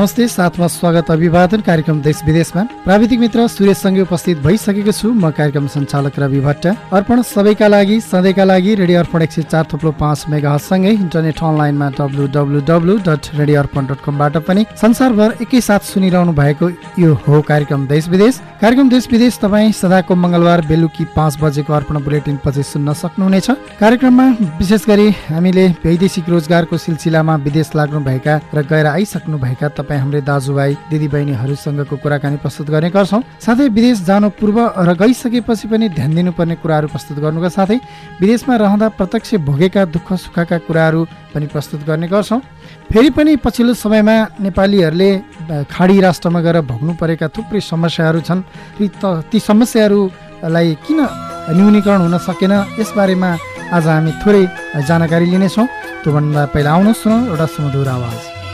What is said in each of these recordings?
नमस्ते साथमा स्वागत अभिवादन कार्यक्रम देश विदेशमा। प्राविधिक मित्र सुरेशसँगै उपस्थित भइसकेको छु म कार्यक्रम सञ्चालक रवि भट्ट। अर्पण सबैका लागि सधैँका लागि रेडियो अर्पण एक सय चार थुप्रो पाँच मेगासँगै इन्टरनेट अनलाइनमा W W W dot radio Arpan dot कमबाट पनि संसारभर एकैसाथ सुनिरहनु भएको यो हो कार्यक्रम देश विदेश। कार्यक्रम देश विदेश तपाईँ सदाको मङ्गलबार बेलुकी पाँच बजेको अर्पण बुलेटिन पछि सुन्न सक्नुहुनेछ। कार्यक्रममा विशेष गरी हामीले वैदेशिक रोजगारको सिलसिलामा विदेश लाग्नुभएका र गएर आइसक्नुभएका तपाईँ हाम्रै दाजुभाइ दिदीबहिनीहरूसँगको कुराकानी प्रस्तुत गर्ने गर्छौँ। साथै विदेश जानु पूर्व र गइसकेपछि पनि ध्यान दिनुपर्ने कुराहरू प्रस्तुत गर्नुका साथै विदेशमा रहँदा प्रत्यक्ष भोगेका दुःख सुखका कुराहरू पनि प्रस्तुत गर्ने गर्छौँ। फेरि पनि पछिल्लो समयमा नेपालीहरूले खाडी राष्ट्रमा गएर भोग्नु परेका थुप्रै समस्याहरू छन्। ती समस्याहरूलाई किन न्यूनीकरण हुन सकेन यसबारेमा आज हामी थोरै जानकारी लिनेछौँ। त्योभन्दा पहिला आउनुहोस् न एउटा सुमधुर आवाज।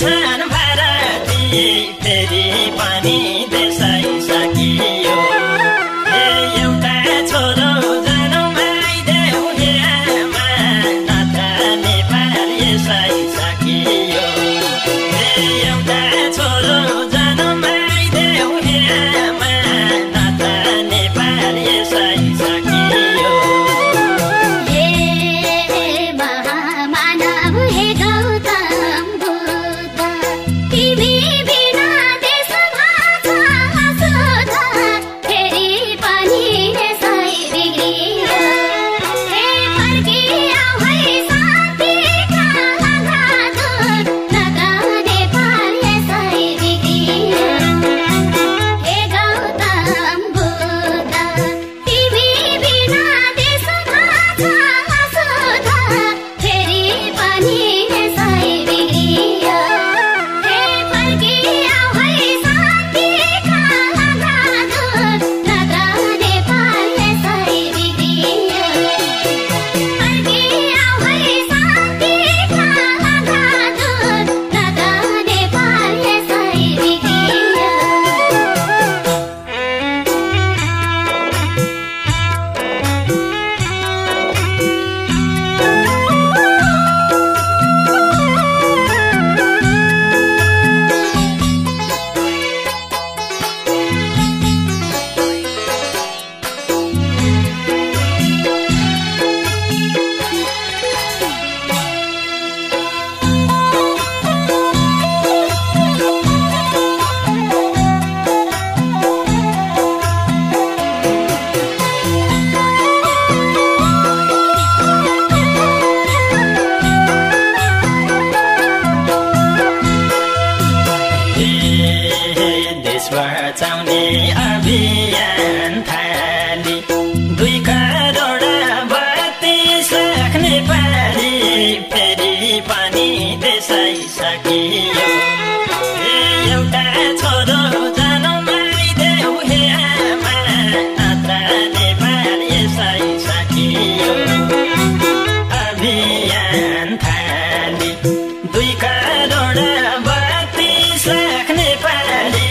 छन् भारती फेरि पनि देशै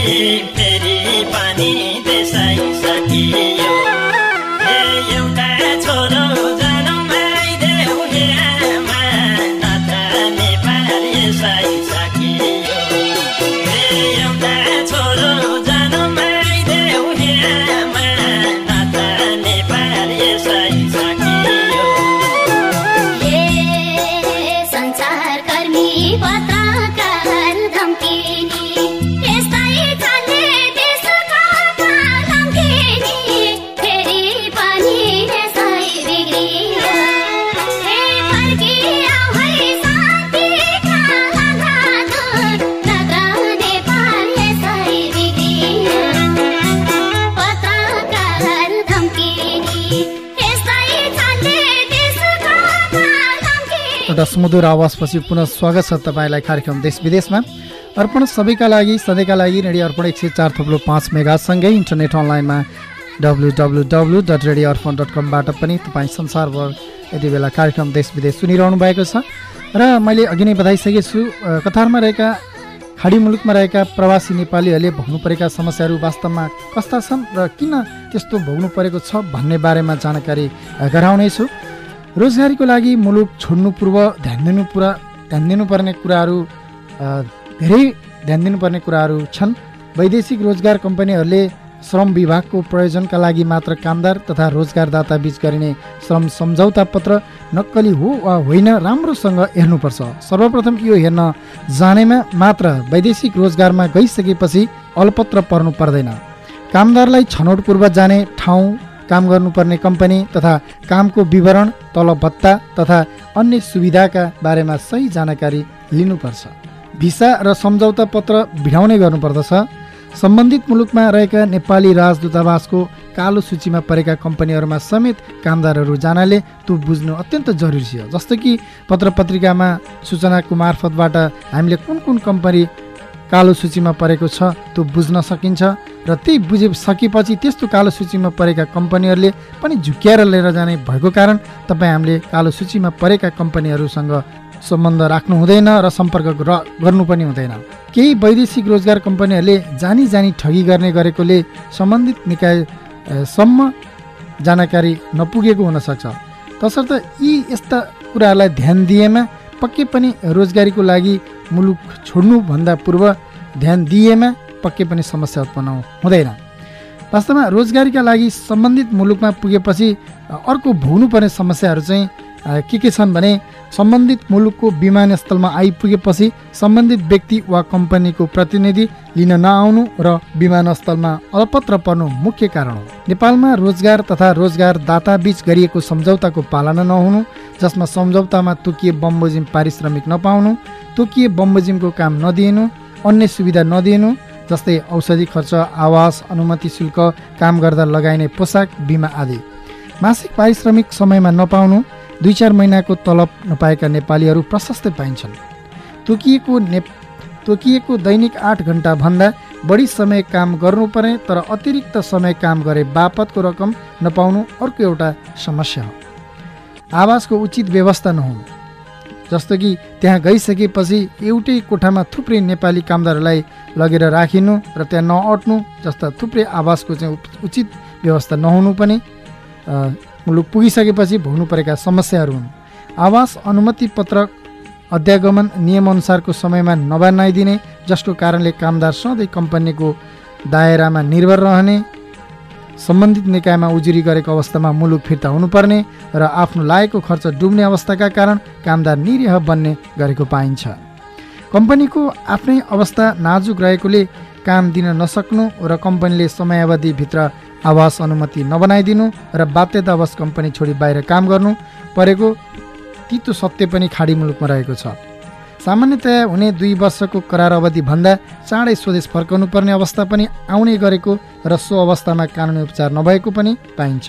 नेपाली एउटा सुमधुर आवाजपछि पुनः स्वागत छ तपाईँलाई कार्यक्रम देश विदेशमा। अर्पण सबैका लागि सधैँका लागि रेडियो अर्पण एक सय चार थप्लो पाँच मेगासँगै इन्टरनेट अनलाइनमा W W W dot radio Arpan dot कमबाट पनि तपाईँ संसारभर यति बेला कार्यक्रम देश विदेश सुनिरहनु भएको छ। र मैले अघि नै बताइसकेको छु कतारमा रहेका खाडी मुलुकमा रहेका प्रवासी नेपालीहरूले भोग्नु परेका समस्याहरू वास्तवमा कस्ता छन् र किन त्यस्तो भोग्नु परेको छ भन्ने बारेमा जानकारी गराउनेछु। रोजगारीको लागि मुलुक छोड्नु पूर्व ध्यान दिनु पुरा ध्यान दिनुपर्ने कुराहरू धेरै ध्यान दिनुपर्ने कुराहरू छन्। वैदेशिक रोजगार कम्पनीहरूले श्रम विभागको प्रयोजनका लागि मात्र कामदार तथा रोजगारदाता बीच गरिने श्रम सम्झौता पत्र नक्कली हो वा होइन राम्रोसँग हेर्नुपर्छ। सर्वप्रथम यो हेर्न जानेमा मात्र वैदेशिक रोजगारमा गइसकेपछि अलपत्र पर्नु पर्दैन। कामदारलाई छनौट पूर्व जाने ठाउँ काम गर्नुपर्ने कम्पनी तथा कामको विवरण तलब भत्ता तथा अन्य सुविधाका बारेमा सही जानकारी लिनुपर्छ। भिसा र सम्झौता पत्र भिडाउने गर्नुपर्दछ। सम्बन्धित मुलुकमा रहेका नेपाली राजदूतावासको कालो सूचीमा परेका कम्पनीहरूमा समेत कामदारहरू जानाले त्यो बुझ्नु अत्यन्त जरुरी छ। जस्तो कि पत्र पत्रिकामा सूचनाको मार्फतबाट हामीले कुन कुन कम्पनी कालो सूचीमा परेको छ त्यो बुझ्न सकिन्छ। र त्यही बुझिसकेपछि त्यस्तो कालो सूचीमा परेका कम्पनीहरूले पनि झुक्क्याएर लिएर जाने भएको कारण तपाईँ हामीले कालो सूचीमा परेका कम्पनीहरूसँग सम्बन्ध राख्नु हुँदैन र सम्पर्क गर्नु पनि हुँदैन। केही वैदेशिक रोजगार कम्पनीहरूले जानी जानी ठगी गर्ने गरेकोले सम्बन्धित निकायसम्म जानकारी नपुगेको हुनसक्छ। तसर्थ यी यस्ता कुराहरूलाई ध्यान दिएमा पक्कै पनि रोजगारीको लागि मुलुक छोड्नुभन्दा पूर्व ध्यान दिएमा पक्कै पनि समस्या उत्पन्न हुँदैन। वास्तवमा रोजगारीका लागि सम्बन्धित मुलुकमा पुगेपछि अर्को भोग्नुपर्ने समस्याहरू चाहिँ के के छन् भने सम्बन्धित मुलुकको विमानस्थलमा आइपुगेपछि सम्बन्धित व्यक्ति वा कम्पनीको प्रतिनिधि लिन नआउनु र विमानस्थलमा अलपत्र पर्नु मुख्य कारण हो। नेपालमा रोजगार तथा रोजगारदाता बीच गरिएको सम्झौताको पालना नहुनु जसमा सम्झौतामा तोकिए बमोजिम पारिश्रमिक नपाउनु तोकिए बमोजिमको काम नदिनु अन्य सुविधा नदिनु जस्तै औषधि खर्च आवास अनुमति शुल्क काम गर्दा लगाइने पोसाक बिमा आदि। मासिक पारिश्रमिक समयमा नपाउनु दुई चार महिनाको तलब नपाएका नेपालीहरू प्रशस्तै पाइन्छन्। तोकिएको ने तोकिएको दैनिक आठ घन्टाभन्दा बढी समय काम गर्नुपर्ने तर अतिरिक्त समय काम गरे बापतको रकम नपाउनु अर्को एउटा समस्या हो। आवासको उचित व्यवस्था नहुनु। जस्तो कि त्यहाँ गइसकेपछि एउटै कोठामा थुप्रै नेपाली कामदारहरूलाई लगेर राखिनु र त्यहाँ नअट्नु जस्ता थुप्रै आवासको चाहिँ उचित व्यवस्था नहुनु पनि मुलुक पुगिसकेपछि भोग्नु परेका समस्याहरू हुन्। आवास अनुमति पत्र अध्यागमन नियमअनुसारको समयमा नबनाइदिने जसको कारणले कामदार सधैँ कम्पनीको दायरामा निर्भर रहने सम्बन्धित निकायमा उजुरी गरेको अवस्थामा मुलुक फिर्ता हुनुपर्ने र आफ्नो लागेको खर्च डुब्ने अवस्थाका कारण कामदार निरीह बन्ने गरेको पाइन्छ। कम्पनीको आफ्नै अवस्था नाजुक रहेकोले काम दिन नसक्नु र कम्पनीले समयावधिभित्र आवास अनुमति नबनाइदिनु र बाध्यतावश कम्पनी छोडी बाहिर काम गर्नु परेको तितो सत्य पनि खाडी मुलुकमा रहेको छ। सामान्यतया हुने दुई वर्षको करार अवधिभन्दा चाँडै स्वदेश फर्काउनु पर्ने अवस्था पनि आउने गरेको र सो अवस्थामा कानुनी उपचार नभएको पनि पाइन्छ।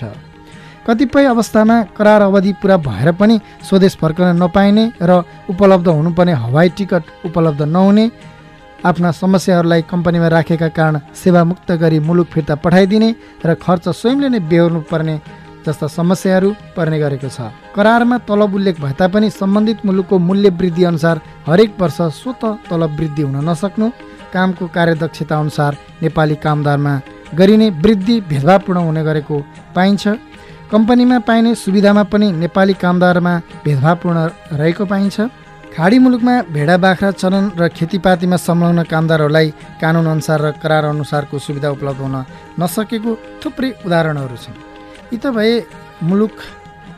कतिपय अवस्थामा करार अवधि पुरा भएर पनि स्वदेश फर्कन नपाइने र उपलब्ध हुनुपर्ने हवाई टिकट उपलब्ध नहुने आफ्ना समस्याहरूलाई कम्पनीमा राखेका कारण सेवामुक्त गरी मुलुक फिर्ता पठाइदिने र खर्च स्वयंले नै बेहोर्नु पर्ने जस्ता समस्याहरू पर्ने गरेको छ। करारमा तलब उल्लेख भए तापनि सम्बन्धित मुलुकको मूल्य वृद्धि अनुसार हरेक वर्ष स्वत तलब वृद्धि हुन नसक्नु कामको कार्यदक्षता अनुसार नेपाली कामदारमा गरिने वृद्धि भेदभावपूर्ण हुने गरेको पाइन्छ। कम्पनीमा पाइने सुविधामा पनि नेपाली कामदारमा भेदभावपूर्ण रहेको पाइन्छ। खाडी मुलुकमा भेडा बाख्रा चलन र खेतीपातीमा संलग्न कामदारहरूलाई कानुन अनुसार र करार अनुसारको सुविधा उपलब्ध हुन नसकेको थुप्रै उदाहरणहरू छन्। यी त भए मुलुक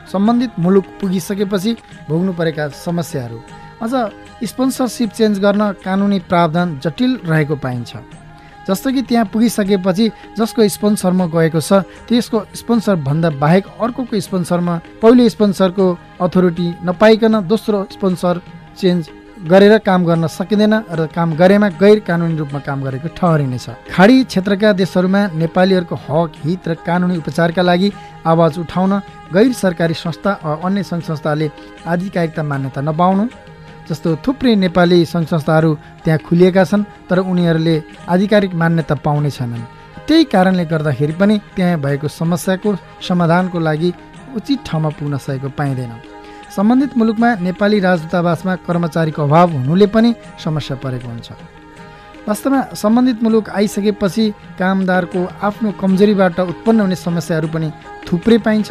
सम्बन्धित मुलुक पुगिसकेपछि भोग्नु परेका समस्याहरू। अझ स्पोन्सरसिप चेन्ज गर्न कानुनी प्रावधान जटिल रहेको पाइन्छ। जस्तो कि त्यहाँ पुगिसकेपछि जसको स्पोन्सरमा गएको छ त्यसको स्पोन्सरभन्दा बाहेक अर्कोको स्पोन्सरमा पहिलो स्पोन्सरको अथोरिटी नपाइकन दोस्रो स्पोन्सर चेन्ज गरेर काम गर्न सकिँदैन र काम गरेमा गैर कानुनी रूपमा काम गरेको ठहरिनेछ खाडी क्षेत्रका देशहरूमा नेपालीहरूको हक हित र कानुनी उपचारका लागि आवाज उठाउन गैर सरकारी संस्था अन्य सङ्घ संस्थाले आधिकारिकता मान्यता नपाउनु जस्तो थुप्रै नेपाली सङ्घ संस्थाहरू त्यहाँ खुलिएका छन् तर उनीहरूले आधिकारिक मान्यता पाउने छैनन्। त्यही कारणले गर्दाखेरि पनि त्यहाँ भएको समस्याको समाधानको लागि उचित ठाउँमा पुग्न सकेको पाइँदैन। सम्बन्धित मुलुकमा नेपाली राजदूतावासमा कर्मचारीको अभाव हुनुले पनि समस्या परेको हुन्छ। वास्तवमा सम्बन्धित मुलुक आइसकेपछि कामदारको आफ्नो कमजोरीबाट उत्पन्न हुने समस्याहरू पनि थुप्रै पाइन्छ।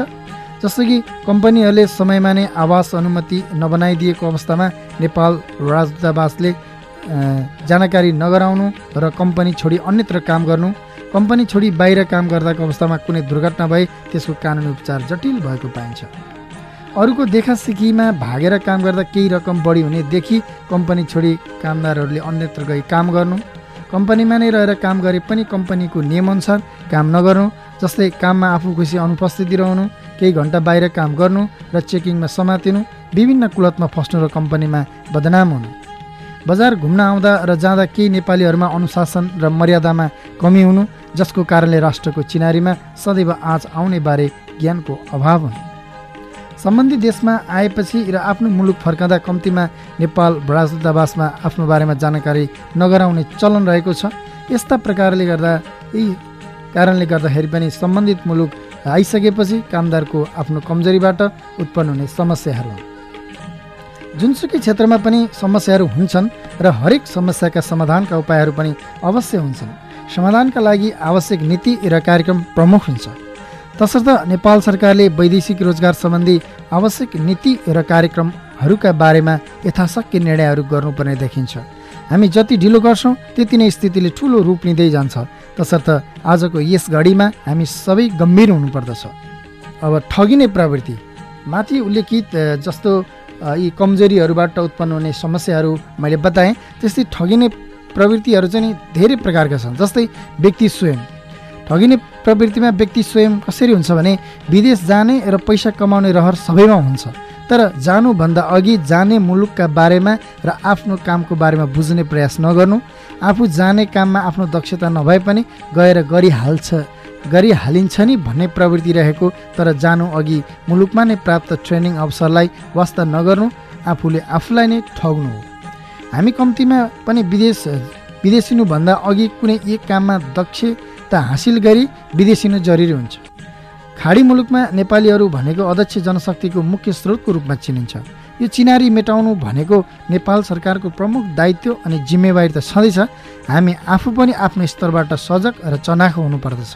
जस्तो कि कम्पनीहरूले समयमा नै आवास अनुमति नबनाइदिएको अवस्थामा नेपाल राजदूतावासले जानकारी नगराउनु र कम्पनी छोडी अन्यत्र काम गर्नु कम्पनी छोडी बाहिर काम गर्दाको अवस्थामा कुनै दुर्घटना भए त्यसको कानुनी उपचार जटिल भएको पाइन्छ। अरूको देखासिखीमा भागेर काम गर्दा केही रकम बढी हुनेदेखि कम्पनी छोडी कामदारहरूले अन्यत्र गई काम गर्नु। कम्पनीमा नै रहेर काम गरे पनि कम्पनीको नियमअनुसार काम नगर्नु जस्तै काममा आफू खुसी अनुपस्थिति रहनु केही घन्टा बाहिर काम गर्नु र चेकिङमा समातिनु विभिन्न कुलतमा फस्नु र कम्पनीमा बदनाम हुनु। बजार घुम्न आउँदा र जाँदा केही नेपालीहरूमा अनुशासन र मर्यादामा कमी हुनु जसको कारणले राष्ट्रको चिनारीमा सदैव आँच आउने बारे ज्ञानको अभाव हुनु। सम्बन्धित देशमा आएपछि र आफ्नो मुलुक फर्काँदा कम्तीमा नेपाल राजदूतावासमा आफ्नो बारेमा जानकारी नगराउने चलन रहेको छ। यस्ता प्रकारले गर्दा यी कारणले गर्दाखेरि पनि सम्बन्धित मुलुक आइसकेपछि कामदारको आफ्नो कमजोरीबाट उत्पन्न हुने समस्याहरू। जुनसुकै क्षेत्रमा पनि समस्याहरू हुन्छन् र हरेक समस्याका समाधानका उपायहरू पनि अवश्य हुन्छन्। समाधानका लागि आवश्यक नीति र कार्यक्रम प्रमुख हुन्छ। तसर्थ नेपाल सरकारले वैदेशिक रोजगार सम्बन्धी आवश्यक नीति र कार्यक्रमहरूका बारेमा यथाशक्य निर्णयहरू गर्नुपर्ने देखिन्छ। हामी जति ढिलो गर्छौँ त्यति नै स्थितिले ठुलो रूप लिँदै जान्छ। तसर्थ आजको यस घडीमा हामी सबै गम्भीर हुनुपर्दछ। अब ठगिने प्रवृत्ति। माथि उल्लेखित जस्तो यी कमजोरीहरूबाट उत्पन्न हुने समस्याहरू मैले बताएँ त्यस्तै ठगिने प्रवृत्तिहरू चाहिँ धेरै प्रकारका छन् जस्तै व्यक्ति स्वयं। ठगिने प्रवृत्तिमा व्यक्ति स्वयं कसरी हुन्छ भने विदेश जाने र पैसा कमाउने रहर सबैमा हुन्छ। तर जानुभन्दा अघि जाने मुलुकका बारेमा र आफ्नो कामको बारेमा बुझ्ने प्रयास नगर्नु आफू जाने काममा आफ्नो दक्षता नभए पनि गएर गरिहाल्छ गरिहालिन्छ नि भन्ने प्रवृत्ति रहेको तर जानु अघि मुलुकमा नै प्राप्त ट्रेनिङ अवसरलाई वास्ता नगर्नु आफूले आफूलाई नै ठग्नु हो। हामी कम्तीमा पनि विदेश विदेशिनुभन्दा अघि कुनै एक काममा दक्षता हासिल गरी विदेशिनु जरुरी हुन्छ। खाडी मुलुकमा नेपालीहरू भनेको अध्यक्ष जनशक्तिको मुख्य स्रोतको रूपमा चिनिन्छ। यो चिनारी मेटाउनु भनेको नेपाल सरकारको प्रमुख दायित्व अनि जिम्मेवारी त छँदैछ। हामी आफू पनि आफ्नो स्तरबाट सजग र चनाखो हुनुपर्दछ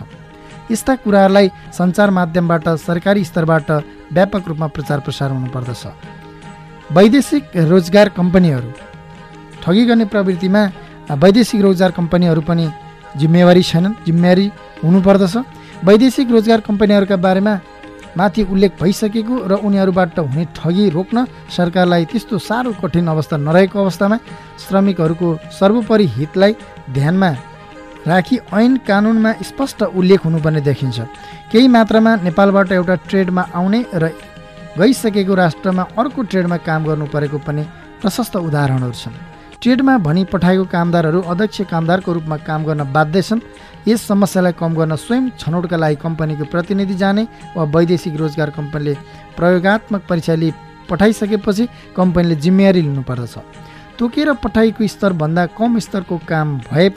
यस्ता कुराहरूलाई सञ्चार माध्यमबाट सरकारी स्तरबाट व्यापक रूपमा प्रचार प्रसार हुनुपर्दछ वैदेशिक रोजगार कम्पनीहरू। ठगी गर्ने प्रवृत्तिमा वैदेशिक रोजगार कम्पनीहरू पनि जिम्मेवारी छैनन् जिम्मेवारी हुनुपर्दछ। वैदेशिक रोजगार कम्पनीहरूका बारेमा माथि उल्लेख भइसकेको र उनीहरूबाट हुने ठगी रोक्न सरकारलाई त्यस्तो साह्रो कठिन अवस्था नरहेको अवस्थामा श्रमिकहरूको सर्वोपरि हितलाई ध्यानमा राखी ऐन कानुनमा स्पष्ट उल्लेख हुनुपर्ने देखिन्छ। केही मात्रामा नेपालबाट एउटा ट्रेडमा आउने र गइसकेको राष्ट्रमा अर्को ट्रेडमा काम गर्नु परेको पनि प्रशस्त उदाहरणहरू छन्। ट्रेडमा भनी पठाएको कामदारहरू अध्यक्ष कामदारको रूपमा काम गर्न बाध्य छन् यस समस्यालाई कम गर्न स्वयं छनौटका लागि कम्पनीको प्रतिनिधि जाने वा वैदेशिक रोजगार कम्पनीले प्रयोगात्मक परीक्षा लिई पठाइसकेपछि कम्पनीले जिम्मेवारी लिनुपर्दछ। तोकेर पठाइएको स्तरभन्दा कम स्तरको काम भए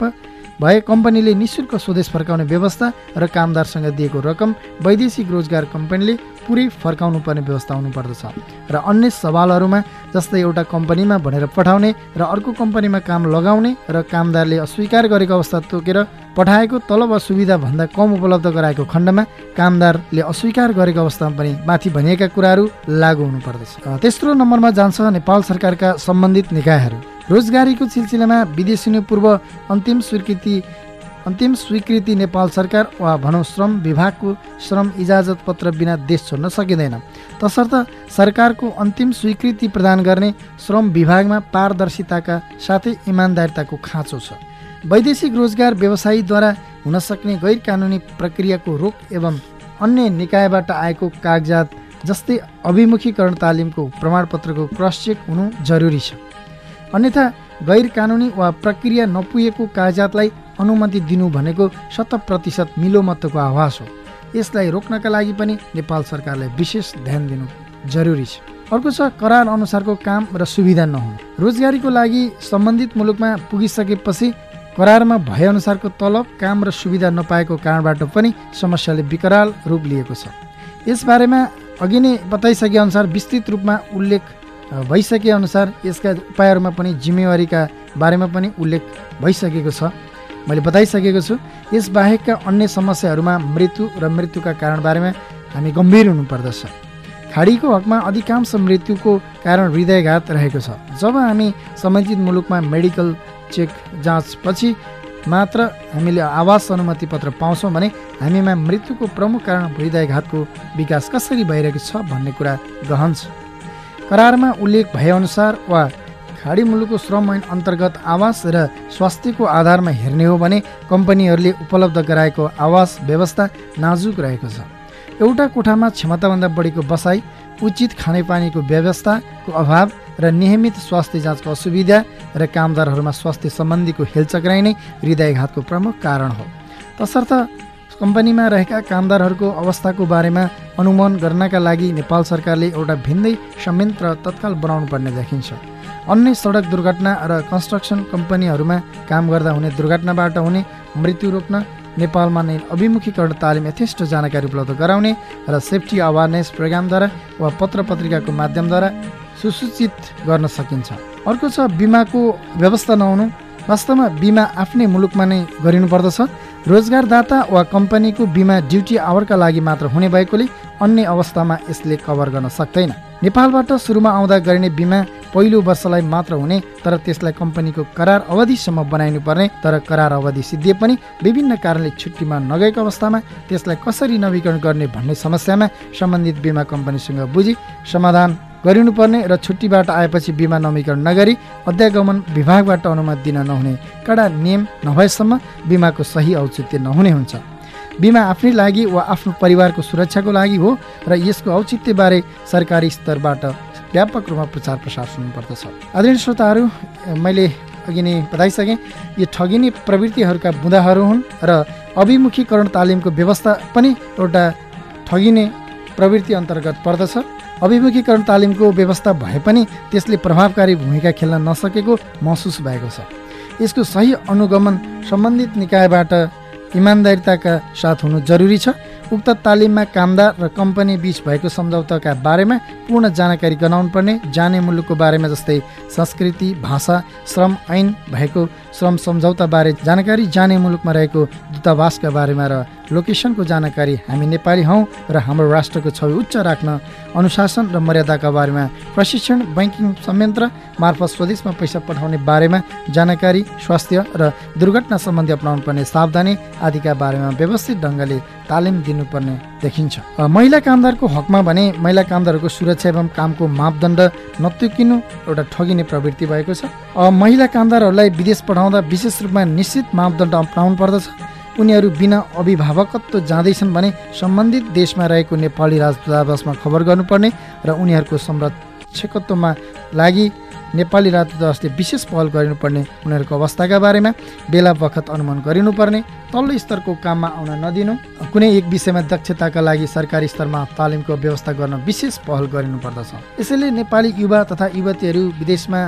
भए कम्पनीले निशुल्क स्वदेश फर्काउने व्यवस्था र कामदारसँग दिएको रकम वैदेशिक रोजगार कम्पनीले पुरै फर्काउनु पर्ने व्यवस्था हुनुपर्दछ। र अन्य सवालहरूमा जस्तै एउटा कम्पनीमा भनेर पठाउने र अर्को कम्पनीमा काम लगाउने र कामदारले अस्वीकार गरेको अवस्था तोकेर पठाएको तलब सुविधाभन्दा कम उपलब्ध गराएको खण्डमा कामदारले अस्वीकार गरेको अवस्थामा पनि माथि भनिएका कुराहरू लागू हुनुपर्दछ। तेस्रो नम्बरमा जान्छ नेपाल सरकारका सम्बन्धित निकायहरू। रोजगारीको सिलसिलामा विदेशिनु पूर्व अन्तिम स्वीकृति अन्तिम स्वीकृति नेपाल सरकार वा भनौँ श्रम विभागको श्रम इजाजत पत्र बिना देश छोड्न सकिँदैन। तसर्थ सरकारको अन्तिम स्वीकृति प्रदान गर्ने श्रम विभागमा पारदर्शिताका साथै इमान्दारिताको खाँचो छ। वैदेशिक रोजगार व्यवसायीद्वारा हुन सक्ने गैर कानुनी प्रक्रियाको रोक एवं अन्य निकायबाट आएको कागजात जस्तै अभिमुखीकरण तालिमको प्रमाणपत्रको क्रस चेक हुनु जरुरी छ। अन्यथा गैर कानुनी वा प्रक्रिया नपुगेको कागजातलाई अनुमति दिनु भनेको शत प्रतिशत मिलोमत्तको आभास हो। यसलाई रोक्नका लागि पनि नेपाल सरकारलाई विशेष ध्यान दिनु जरुरी छ। अर्को छ करार अनुसारको काम र सुविधा नहुनु। रोजगारीको लागि सम्बन्धित मुलुकमा पुगिसकेपछि करारमा भएअनुसारको तलब काम र सुविधा नपाएको कारणबाट पनि समस्याले विकराल रूप लिएको छ। यसबारेमा अघि नै बताइसके अनुसार विस्तृत रूपमा उल्लेख भइसके अनुसार यसका उपायहरूमा पनि जिम्मेवारीका बारेमा पनि उल्लेख भइसकेको छ। मैले बताइसकेको छु यसबाहेकका अन्य समस्याहरूमा मृत्यु र मृत्युका कारणबारेमा हामी गम्भीर हुनुपर्दछ। खाडीको हकमा अधिकांश मृत्युको कारण हृदयघात रहेको छ। जब हामी सम्बन्धित मुलुकमा मेडिकल चेक जाँचपछि मात्र हामीले आवास अनुमति पत्र पाउँछौँ भने हामीमा मृत्युको प्रमुख कारण हृदयघातको विकास कसरी भइरहेको छ भन्ने कुरा गहन छ करारमा उल्लेख भएअनुसार वा खाडी मुलुकको श्रम ऐन अन्तर्गत आवास र स्वास्थ्यको आधारमा हेर्ने हो भने कम्पनीहरूले उपलब्ध गराएको आवास व्यवस्था नाजुक रहेको छ। एउटा कोठामा क्षमताभन्दा बढीको बसाइ उचित खानेपानीको व्यवस्थाको अभाव र नियमित स्वास्थ्य जाँचको असुविधा र कामदारहरूमा स्वास्थ्य सम्बन्धीको हेलचक्राइ नै हृदयघातको प्रमुख कारण हो। तसर्थ कम्पनीमा रहेका कामदारहरूको अवस्थाको बारेमा अनुमान गर्नका लागि नेपाल सरकारले एउटा भिन्दै संयन्त्र तत्काल बनाउनु पर्ने देखिन्छ। अन्य सडक दुर्घटना र कन्स्ट्रक्सन कम्पनीहरूमा काम गर्दा हुने दुर्घटनाबाट हुने मृत्यु रोक्न नेपालमा नै अभिमुखीकरण तालिम यथेष्ट जानकारी उपलब्ध गराउने र सेफ्टी अवेरनेस प्रोग्रामद्वारा वा पत्र पत्रिकाको माध्यमद्वारा सुसूचित गर्न सकिन्छ। अर्को छ बिमाको व्यवस्था नहुनु। वास्तवमा बिमा आफ्नै मुलुकमा नै गरिनुपर्दछ। रोजगारदाता वा कम्पनीको बिमा ड्युटी आवरका लागि मात्र हुने भएकोले अन्य अवस्थामा यसले कभर गर्न सक्दैन। नेपालबाट सुरुमा आउँदा गरिने बिमा पहिलो वर्षलाई मात्र हुने तर त्यसलाई कम्पनीको करार अवधिसम्म बनाइनु पर्ने तर करार अवधि सिद्धिए पनि विभिन्न कारणले छुट्टीमा नगएको अवस्थामा त्यसलाई कसरी नवीकरण गर्ने भन्ने समस्यामा सम्बन्धित बिमा कम्पनीसँग बुझी समाधान गरिनुपर्ने र छुट्टीबाट आएपछि बिमा नवीकरण नगरी अध्यागमन विभागबाट अनुमति दिन नहुने कडा नियम नभएसम्म बिमाको सही औचित्य नहुने हुन्छ। बिमा आफ्नै लागि वा आफ्नो परिवारको सुरक्षाको लागि हो र यसको औचित्यबारे सरकारी स्तरबाट व्यापक रूपमा प्रचार प्रसार सुन्नुपर्दछ आदरणीय श्रोताहरू मैले अघि नै बताइसकेँ यो ठगिने प्रवृत्तिहरूका बुँदाहरू हुन् र अभिमुखीकरण तालिमको व्यवस्था पनि एउटा ठगिने प्रवृत्ति अन्तर्गत पर्दछ। अभिमुखीकरण तालिमको व्यवस्था भए पनि त्यसले प्रभावकारी भूमिका खेल्न नसकेको महसुस भएको छ। यसको सही अनुगमन सम्बन्धित निकायबाट इमान्दारिताका साथ हुनु जरुरी छ। उक्त तालिममा कामदार र कम्पनी बीच भएको सम्झौताका बारेमा पूर्ण जानकारी गराउनु पर्ने जाने मुलुकको बारेमा जस्तै संस्कृति भाषा श्रम ऐन भएको श्रम सम्झौताबारे जानकारी जाने मुलुकमा रहेको दूतावासका बारेमा र लोकेसनको जानकारी हामी नेपाली हौँ र हाम्रो राष्ट्रको छवि उच्च राख्न अनुशासन र मर्यादाका बारेमा प्रशिक्षण बैङ्किङ संयन्त्र मार्फत स्वदेशमा पैसा पठाउने बारेमा जानकारी स्वास्थ्य र दुर्घटना सम्बन्धी अपनाउनु पर्ने सावधानी आदिका बारेमा व्यवस्थित ढङ्गले तालिम दिनुपर्ने देखिन्छ। महिला कामदारको हकमा भने महिला कामदारहरूको सुरक्षा एवं कामको मापदण्ड नतुकिनु एउटा ठगिने प्रवृत्ति भएको छ। महिला कामदारहरूलाई विदेश पठाउँदा विशेष रूपमा निश्चित मापदण्ड अपनाउनु पर्दछ। उनीहरू बिना अभिभावकत्व जाँदैछन् भने सम्बन्धित देशमा रहेको नेपाली राजदूतावासमा खबर गर्नुपर्ने र उनीहरूको संरक्षकत्वमा लागि नेपाली राजदूतावासले विशेष पहल गरिनुपर्ने उनीहरूको अवस्थाका बारेमा बेला बखत अनुमान गरिनुपर्ने तल्लो स्तरको काममा आउन नदिनु कुनै एक विषयमा दक्षताका लागि सरकारी स्तरमा तालिमको व्यवस्था गर्न विशेष पहल गरिनुपर्दछ। यसैले नेपाली युवा तथा युवतीहरू विदेशमा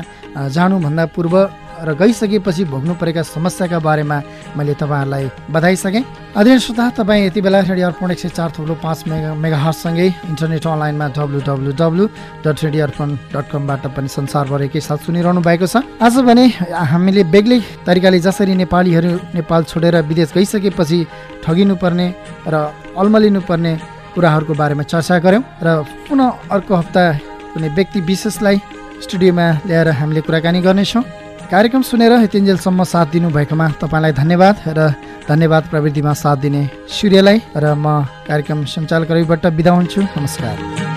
जानुभन्दा पूर्व र गइसकेपछि भोग्नु परेका समस्याका बारेमा मैले तपाईँहरूलाई बधाई सकेँ आदरणीय श्रोता तपाईँ यति बेला रेडियो अर्पण एक सय चार थुप्रो पाँच मेगा मेगाहरसँगै इन्टरनेट अनलाइनमा W W W dot radio Arpan dot कमबाट पनि संसारभर एकैसाथ सुनिरहनु भएको छ। आज भने हामीले बेग्लै तरिकाले जसरी नेपालीहरू नेपाल छोडेर विदेश गइसकेपछि ठगिनुपर्ने र अल्मलिनु पर्ने कुराहरूको बारेमा चर्चा गऱ्यौँ र पुनः अर्को हप्ता कुनै व्यक्ति विशेषलाई स्टुडियोमा ल्याएर हामीले कुराकानी गर्नेछौँ। कार्यक्रम सुनेर यतिन्जेलसम्म साथ दिनुभएकोमा तपाईँलाई धन्यवाद र धन्यवाद प्रविधिमा साथ दिने सूर्यलाई र म कार्यक्रम सञ्चालकबाट बिदा हुन्छु। नमस्कार।